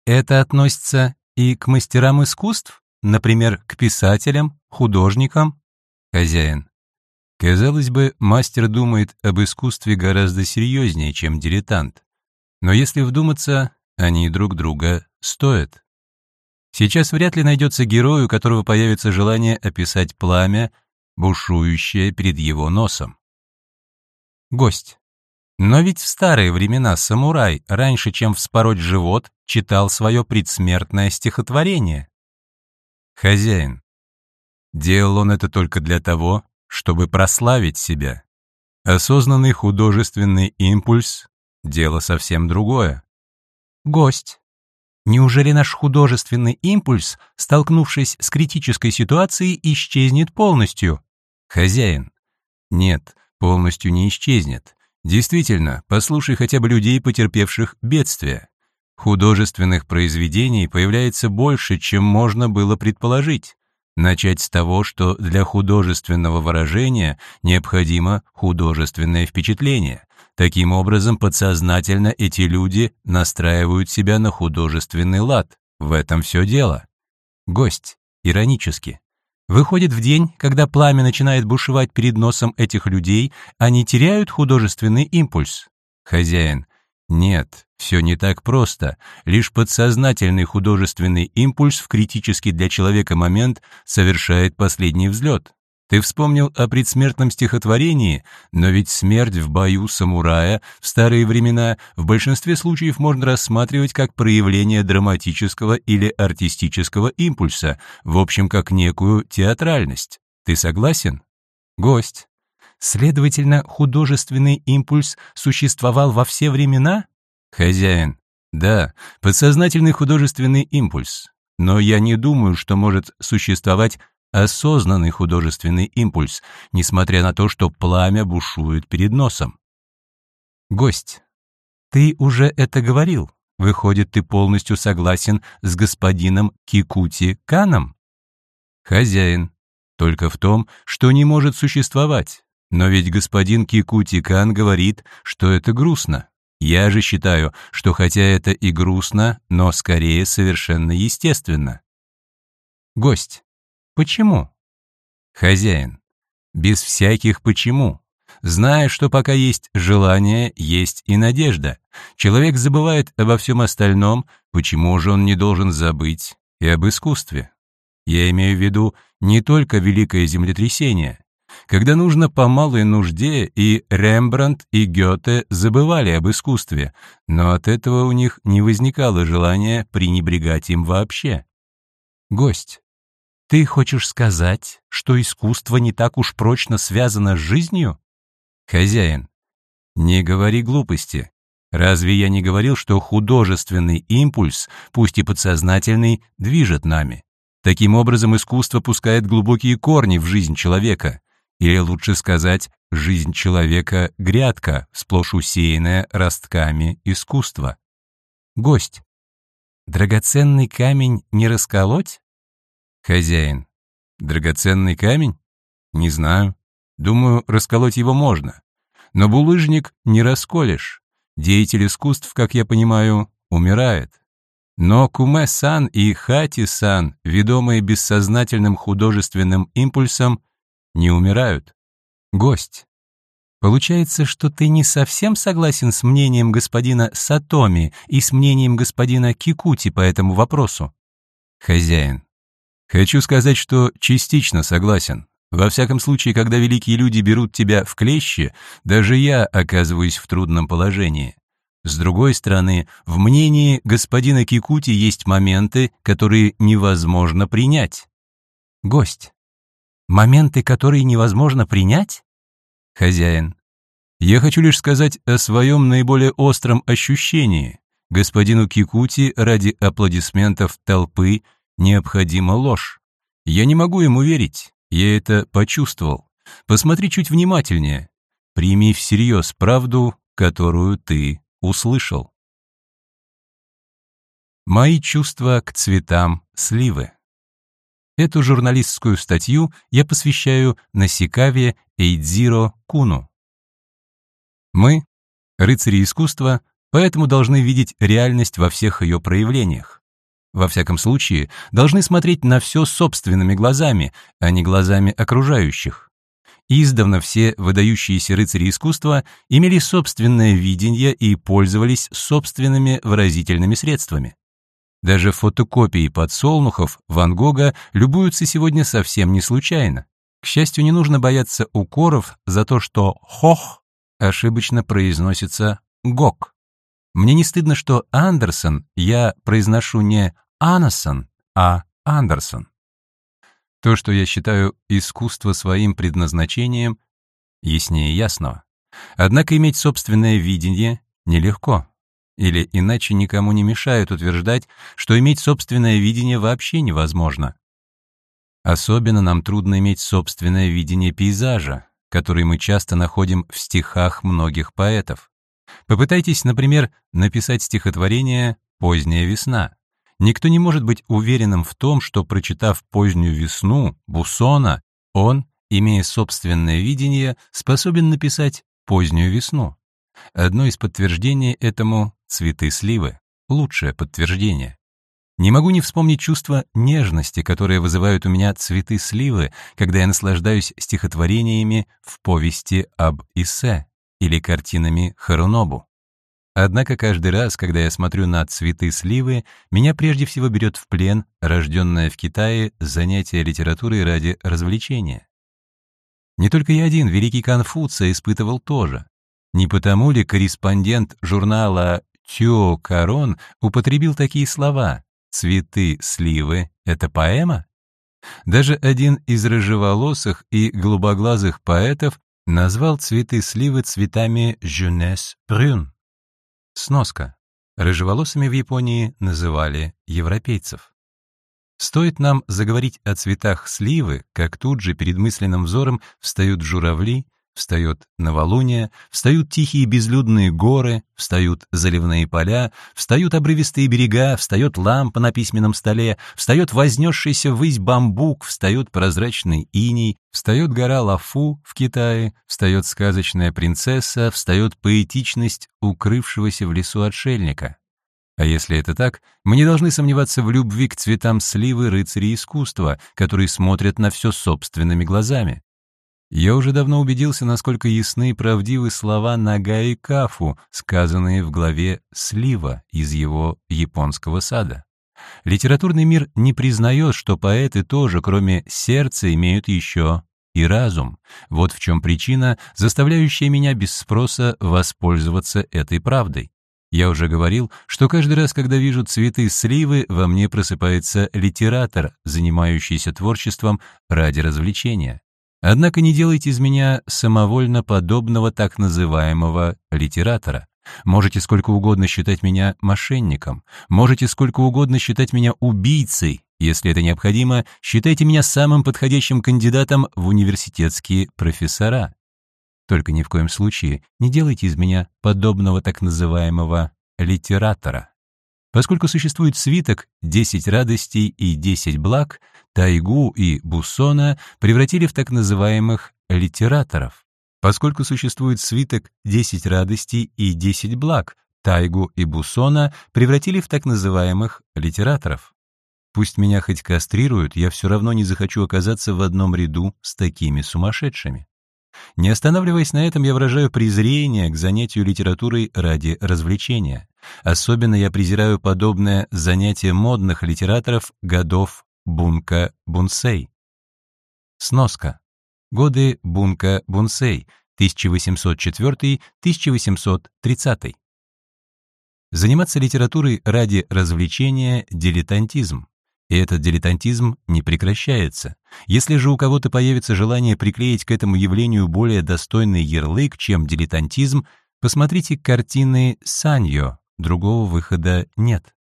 Это относится и к мастерам искусств, например, к писателям, художникам? Хозяин. Казалось бы, мастер думает об искусстве гораздо серьезнее, чем дилетант. Но если вдуматься, они друг друга стоят. Сейчас вряд ли найдется герой, у которого появится желание описать пламя, бушующее перед его носом. Гость. Но ведь в старые времена самурай, раньше чем вспороть живот, читал свое предсмертное стихотворение. Хозяин. Делал он это только для того, чтобы прославить себя. Осознанный художественный импульс — дело совсем другое. Гость. Неужели наш художественный импульс, столкнувшись с критической ситуацией, исчезнет полностью? Хозяин. Нет, полностью не исчезнет. Действительно, послушай хотя бы людей, потерпевших бедствие. Художественных произведений появляется больше, чем можно было предположить. Начать с того, что для художественного выражения необходимо художественное впечатление. Таким образом, подсознательно эти люди настраивают себя на художественный лад. В этом все дело. Гость, иронически. Выходит, в день, когда пламя начинает бушевать перед носом этих людей, они теряют художественный импульс. Хозяин, нет, все не так просто. Лишь подсознательный художественный импульс в критический для человека момент совершает последний взлет. Ты вспомнил о предсмертном стихотворении, но ведь смерть в бою самурая в старые времена в большинстве случаев можно рассматривать как проявление драматического или артистического импульса, в общем, как некую театральность. Ты согласен? Гость. Следовательно, художественный импульс существовал во все времена? Хозяин. Да, подсознательный художественный импульс. Но я не думаю, что может существовать осознанный художественный импульс, несмотря на то, что пламя бушует перед носом. Гость. Ты уже это говорил. Выходит, ты полностью согласен с господином Кикути Каном? Хозяин. Только в том, что не может существовать. Но ведь господин Кикути-кан говорит, что это грустно. Я же считаю, что хотя это и грустно, но скорее совершенно естественно. Гость. Почему? Хозяин. Без всяких «почему». Зная, что пока есть желание, есть и надежда. Человек забывает обо всем остальном, почему же он не должен забыть и об искусстве? Я имею в виду не только великое землетрясение, когда нужно по малой нужде, и Рембрандт, и Гёте забывали об искусстве, но от этого у них не возникало желания пренебрегать им вообще. Гость, ты хочешь сказать, что искусство не так уж прочно связано с жизнью? Хозяин, не говори глупости. Разве я не говорил, что художественный импульс, пусть и подсознательный, движет нами? Таким образом, искусство пускает глубокие корни в жизнь человека. Или лучше сказать, жизнь человека — грядка, сплошь усеянная ростками искусства. Гость. Драгоценный камень не расколоть? Хозяин. Драгоценный камень? Не знаю. Думаю, расколоть его можно. Но булыжник не расколешь. Деятель искусств, как я понимаю, умирает. Но Куме-сан и Хати-сан, ведомые бессознательным художественным импульсом, не умирают. Гость. Получается, что ты не совсем согласен с мнением господина Сатоми и с мнением господина Кикути по этому вопросу? Хозяин. Хочу сказать, что частично согласен. Во всяком случае, когда великие люди берут тебя в клещи, даже я оказываюсь в трудном положении. С другой стороны, в мнении господина Кикути есть моменты, которые невозможно принять. Гость. Моменты, которые невозможно принять? Хозяин. Я хочу лишь сказать о своем наиболее остром ощущении. Господину Кикути ради аплодисментов толпы необходима ложь. Я не могу ему верить, я это почувствовал. Посмотри чуть внимательнее. Прими всерьез правду, которую ты услышал. Мои чувства к цветам сливы. Эту журналистскую статью я посвящаю Насикаве Эйдзиро Куну. Мы, рыцари искусства, поэтому должны видеть реальность во всех ее проявлениях. Во всяком случае, должны смотреть на все собственными глазами, а не глазами окружающих. Издавна все выдающиеся рыцари искусства имели собственное видение и пользовались собственными выразительными средствами. Даже фотокопии подсолнухов Ван Гога любуются сегодня совсем не случайно. К счастью, не нужно бояться укоров за то, что «хох» ошибочно произносится «гок». Мне не стыдно, что Андерсон я произношу не Анасон, а Андерсон. То, что я считаю искусство своим предназначением, яснее ясного. Однако иметь собственное видение нелегко. Или иначе никому не мешает утверждать, что иметь собственное видение вообще невозможно. Особенно нам трудно иметь собственное видение пейзажа, который мы часто находим в стихах многих поэтов. Попытайтесь, например, написать стихотворение «Поздняя весна». Никто не может быть уверенным в том, что, прочитав «Позднюю весну» Буссона, он, имея собственное видение, способен написать «Позднюю весну». Одно из подтверждений этому — цветы сливы. Лучшее подтверждение. Не могу не вспомнить чувство нежности, которое вызывают у меня цветы сливы, когда я наслаждаюсь стихотворениями в повести об Исе или картинами Харунобу. Однако каждый раз, когда я смотрю на цветы сливы, меня прежде всего берет в плен рожденное в Китае занятие литературой ради развлечения. Не только я один, великий Конфуция испытывал тоже. Не потому ли корреспондент журнала «Тё Корон» употребил такие слова «Цветы сливы — это поэма»? Даже один из рыжеволосых и голубоглазых поэтов назвал цветы сливы цветами «jeunesse brune». Сноска. Рыжеволосыми в Японии называли европейцев. Стоит нам заговорить о цветах сливы, как тут же перед мысленным взором встают журавли, Встает новолуние, встают тихие безлюдные горы, встают заливные поля, встают обрывистые берега, встает лампа на письменном столе, встает вознесшийся ввысь бамбук, встает прозрачный иней, встает гора Лафу в Китае, встает сказочная принцесса, встает поэтичность укрывшегося в лесу отшельника. А если это так, мы не должны сомневаться в любви к цветам сливы рыцарей искусства, которые смотрят на все собственными глазами. Я уже давно убедился, насколько ясны и правдивы слова Нагаи Кафу, сказанные в главе «Слива» из его японского сада. Литературный мир не признает, что поэты тоже, кроме сердца, имеют еще и разум. Вот в чем причина, заставляющая меня без спроса воспользоваться этой правдой. Я уже говорил, что каждый раз, когда вижу цветы сливы, во мне просыпается литератор, занимающийся творчеством ради развлечения. Однако не делайте из меня самовольно подобного так называемого литератора. Можете сколько угодно считать меня мошенником, можете сколько угодно считать меня убийцей, если это необходимо, считайте меня самым подходящим кандидатом в университетские профессора. Только ни в коем случае не делайте из меня подобного так называемого литератора. Поскольку существует свиток «Десять радостей и десять благ», Тайгу и Буссона превратили в так называемых литераторов. Поскольку существует свиток «Десять радостей и десять благ», Тайгу и Буссона превратили в так называемых литераторов. Пусть меня хоть кастрируют, я все равно не захочу оказаться в одном ряду с такими сумасшедшими. Не останавливаясь на этом, я выражаю презрение к занятию литературой ради развлечения. Особенно я презираю подобное занятие модных литераторов годов Бунка-Бунсей. Сноска. Годы Бунка-Бунсей, 1804-1830. Заниматься литературой ради развлечения – дилетантизм. И этот дилетантизм не прекращается. Если же у кого-то появится желание приклеить к этому явлению более достойный ярлык, чем дилетантизм, посмотрите картины Саньо, другого выхода нет.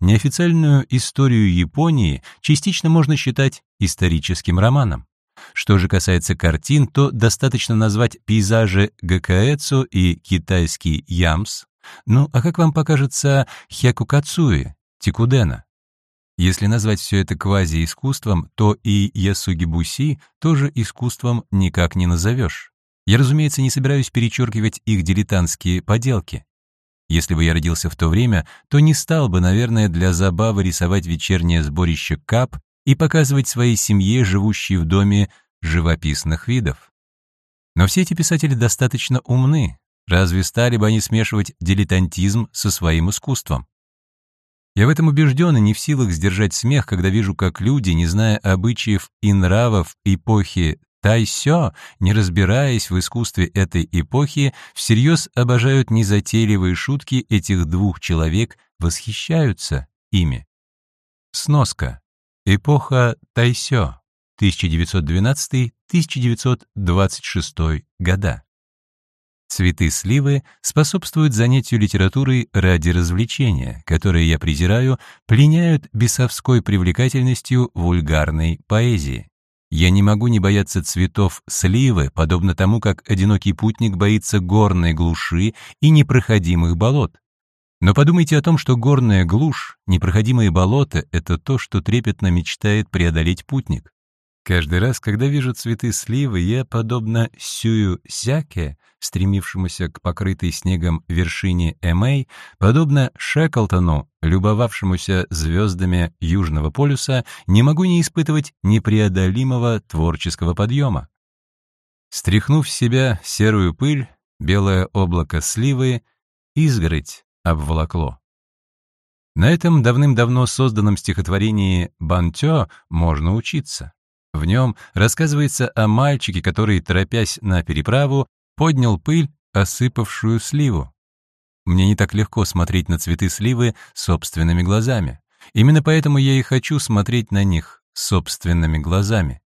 Неофициальную историю Японии частично можно считать историческим романом. Что же касается картин, то достаточно назвать пейзажи Гакаэцу и китайский Ямс. Ну, а как вам покажется Хякукацуи, Тикудена? Если назвать все это квази-искусством, то и Ясугибуси тоже искусством никак не назовешь. Я, разумеется, не собираюсь перечеркивать их дилетантские поделки. Если бы я родился в то время, то не стал бы, наверное, для забавы рисовать вечернее сборище кап и показывать своей семье, живущей в доме, живописных видов. Но все эти писатели достаточно умны. Разве стали бы они смешивать дилетантизм со своим искусством? Я в этом убежден и не в силах сдержать смех, когда вижу, как люди, не зная обычаев и нравов эпохи Тайсё, не разбираясь в искусстве этой эпохи, всерьез обожают незатейливые шутки этих двух человек, восхищаются ими. Сноска. Эпоха Тайсё. 1912-1926 года. Цветы сливы способствуют занятию литературой ради развлечения, которое я презираю, пленяют бесовской привлекательностью вульгарной поэзии. Я не могу не бояться цветов сливы, подобно тому, как одинокий путник боится горной глуши и непроходимых болот. Но подумайте о том, что горная глушь, непроходимые болота — это то, что трепетно мечтает преодолеть путник. Каждый раз, когда вижу цветы сливы, я, подобно Сюю Сяке, стремившемуся к покрытой снегом вершине Эмей, подобно Шеклтону, любовавшемуся звездами Южного полюса, не могу не испытывать непреодолимого творческого подъема. Стряхнув с себя серую пыль, белое облако сливы, изгородь обволокло. На этом давным-давно созданном стихотворении «Бантё» можно учиться. В нем рассказывается о мальчике, который, торопясь на переправу, поднял пыль, осыпавшую сливу. Мне не так легко смотреть на цветы сливы собственными глазами. Именно поэтому я и хочу смотреть на них собственными глазами.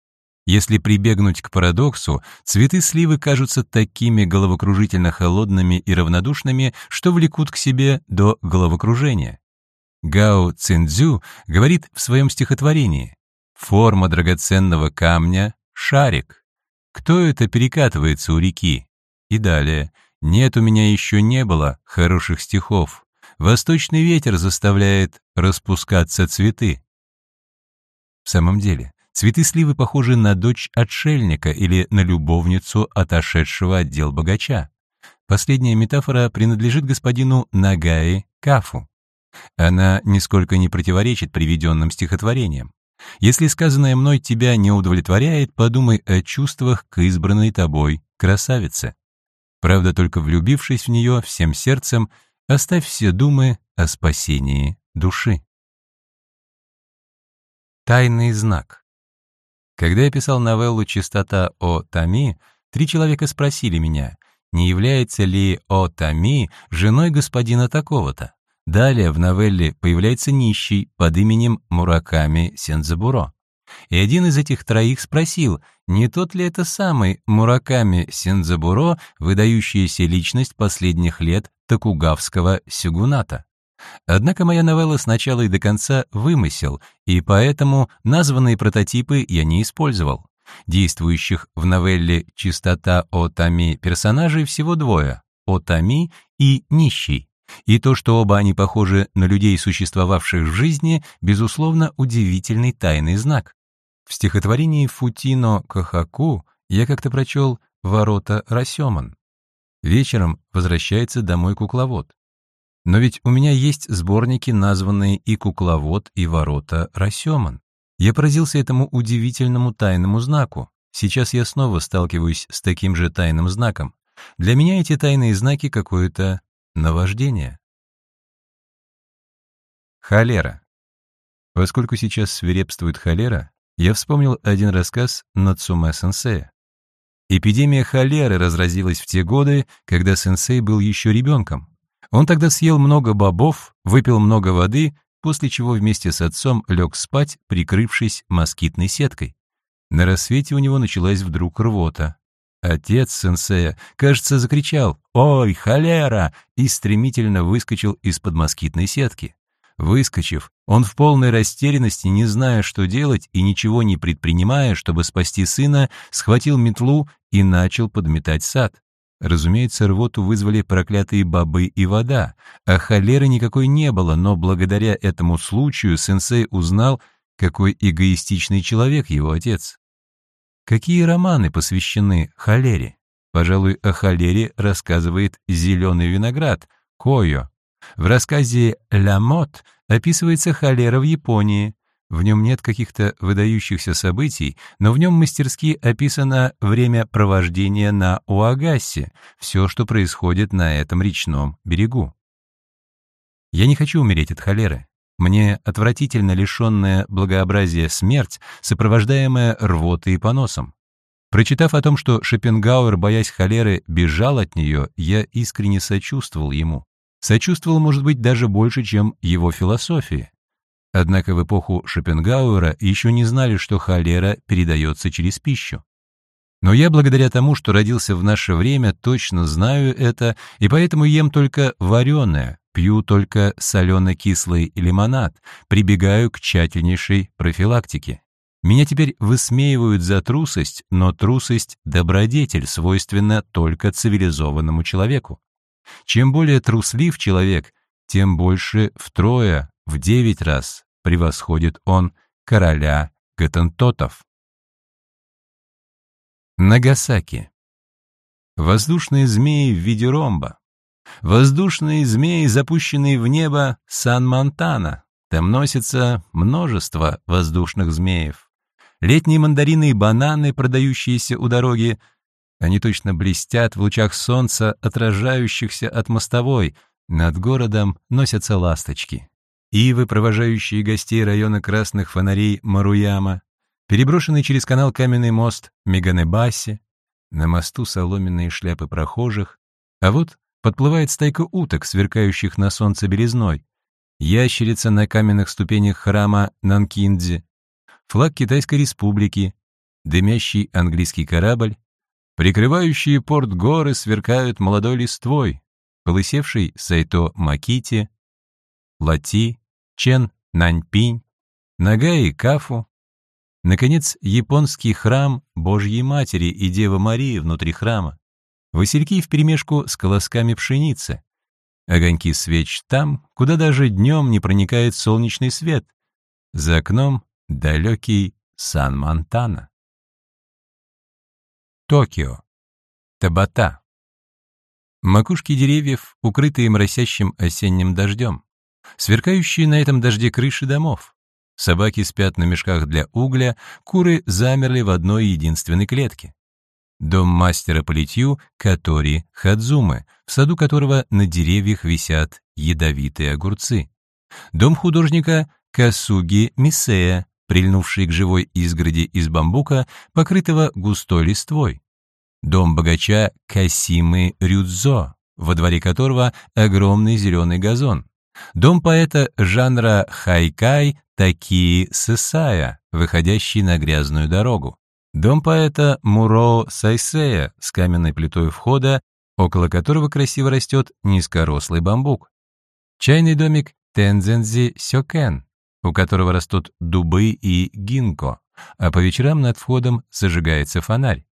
Если прибегнуть к парадоксу, цветы сливы кажутся такими головокружительно холодными и равнодушными, что влекут к себе до головокружения. Гао Цинцзю говорит в своем стихотворении Форма драгоценного камня — шарик. Кто это перекатывается у реки? И далее. Нет, у меня еще не было хороших стихов. Восточный ветер заставляет распускаться цветы. В самом деле, цветы сливы похожи на дочь отшельника или на любовницу отошедшего отдел богача. Последняя метафора принадлежит господину Нагаи Кафу. Она нисколько не противоречит приведенным стихотворениям. Если сказанное мной тебя не удовлетворяет, подумай о чувствах к избранной тобой красавице. Правда, только влюбившись в нее всем сердцем, оставь все думы о спасении души. Тайный знак. Когда я писал новеллу «Чистота о Тами», три человека спросили меня, не является ли о Тами женой господина такого-то. Далее в новелле появляется нищий под именем Мураками Сензабуро. И один из этих троих спросил, не тот ли это самый Мураками Сензабуро, выдающаяся личность последних лет Токугавского сюгуната. Однако моя новелла с начала и до конца вымысел, и поэтому названные прототипы я не использовал. Действующих в новелле «Чистота Отами» персонажей всего двое — Отами и Нищий. И то, что оба они похожи на людей, существовавших в жизни, безусловно, удивительный тайный знак. В стихотворении Футино Кахаку я как-то прочел «Ворота Расеман». Вечером возвращается домой кукловод. Но ведь у меня есть сборники, названные и «Кукловод», и «Ворота Расеман». Я поразился этому удивительному тайному знаку. Сейчас я снова сталкиваюсь с таким же тайным знаком. Для меня эти тайные знаки какое-то наваждение. Холера. Поскольку сейчас свирепствует холера, я вспомнил один рассказ Нацуме сенсея. Эпидемия холеры разразилась в те годы, когда сенсей был еще ребенком. Он тогда съел много бобов, выпил много воды, после чего вместе с отцом лег спать, прикрывшись москитной сеткой. На рассвете у него началась вдруг рвота. Отец сенсея, кажется, закричал «Ой, холера!» и стремительно выскочил из-под москитной сетки. Выскочив, он в полной растерянности, не зная, что делать и ничего не предпринимая, чтобы спасти сына, схватил метлу и начал подметать сад. Разумеется, рвоту вызвали проклятые бобы и вода, а холеры никакой не было, но благодаря этому случаю сенсей узнал, какой эгоистичный человек его отец. Какие романы посвящены холере? Пожалуй, о холере рассказывает «Зеленый виноград» Койо. В рассказе «Ля Мот» описывается холера в Японии. В нем нет каких-то выдающихся событий, но в нем мастерски описано время провождения на Уагасе, все, что происходит на этом речном берегу. Я не хочу умереть от холеры. Мне отвратительно лишенная благообразия смерть, сопровождаемая рвотой и поносом. Прочитав о том, что Шопенгауэр, боясь холеры, бежал от нее, я искренне сочувствовал ему. Сочувствовал, может быть, даже больше, чем его философии. Однако в эпоху Шопенгауэра еще не знали, что холера передается через пищу. Но я, благодаря тому, что родился в наше время, точно знаю это, и поэтому ем только вареное, Пью только солено-кислый лимонад, прибегаю к тщательнейшей профилактике. Меня теперь высмеивают за трусость, но трусость — добродетель, свойственна только цивилизованному человеку. Чем более труслив человек, тем больше втрое, в девять раз превосходит он короля Гатентотов. Нагасаки. Воздушные змеи в виде ромба. Воздушные змеи, запущенные в небо Сан-Монтана. Там носится множество воздушных змеев. Летние мандарины и бананы, продающиеся у дороги, они точно блестят в лучах солнца, отражающихся от мостовой. Над городом носятся ласточки. Ивы, провожающие гостей района красных фонарей Маруяма, переброшенный через канал каменный мост Меганебаси, на мосту соломенные шляпы прохожих, а вот Подплывает стайка уток, сверкающих на солнце белизной. Ящерица на каменных ступенях храма Нанкиндзи. Флаг Китайской республики. Дымящий английский корабль. Прикрывающие порт горы сверкают молодой листвой. Полысевший Сайто Макити. Лати. Чен Наньпинь. Нагаи Кафу. Наконец, японский храм Божьей Матери и Девы Марии внутри храма. Васильки вперемешку с колосками пшеницы. Огоньки свеч там, куда даже днем не проникает солнечный свет. За окном далекий Сан-Монтана. Токио. Табата. Макушки деревьев, укрытые моросящим осенним дождем. Сверкающие на этом дожде крыши домов. Собаки спят на мешках для угля, куры замерли в одной единственной клетке дом мастера по литью Катори Хадзумы, в саду которого на деревьях висят ядовитые огурцы, дом художника Касуги Мисея, прильнувший к живой изгороди из бамбука, покрытого густой листвой. Дом богача Касимы Рюдзо, во дворе которого огромный зеленый газон. Дом поэта жанра хайкай Такии Сесая, выходящий на грязную дорогу. Дом поэта Муро Сайсея с каменной плитой входа, около которого красиво растет низкорослый бамбук. Чайный домик Тензензи Сёкен, у которого растут дубы и гинко, а по вечерам над входом зажигается фонарь.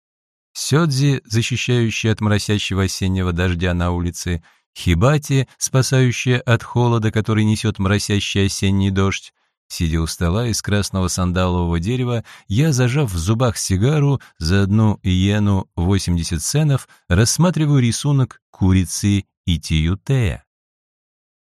Сёдзи, защищающий от моросящего осеннего дождя на улице, Хибати, спасающая от холода, который несет моросящий осенний дождь, Сидя у стола из красного сандалового дерева, я, зажав в зубах сигару, за одну иену 80 ценов, рассматриваю рисунок курицы и тиютея.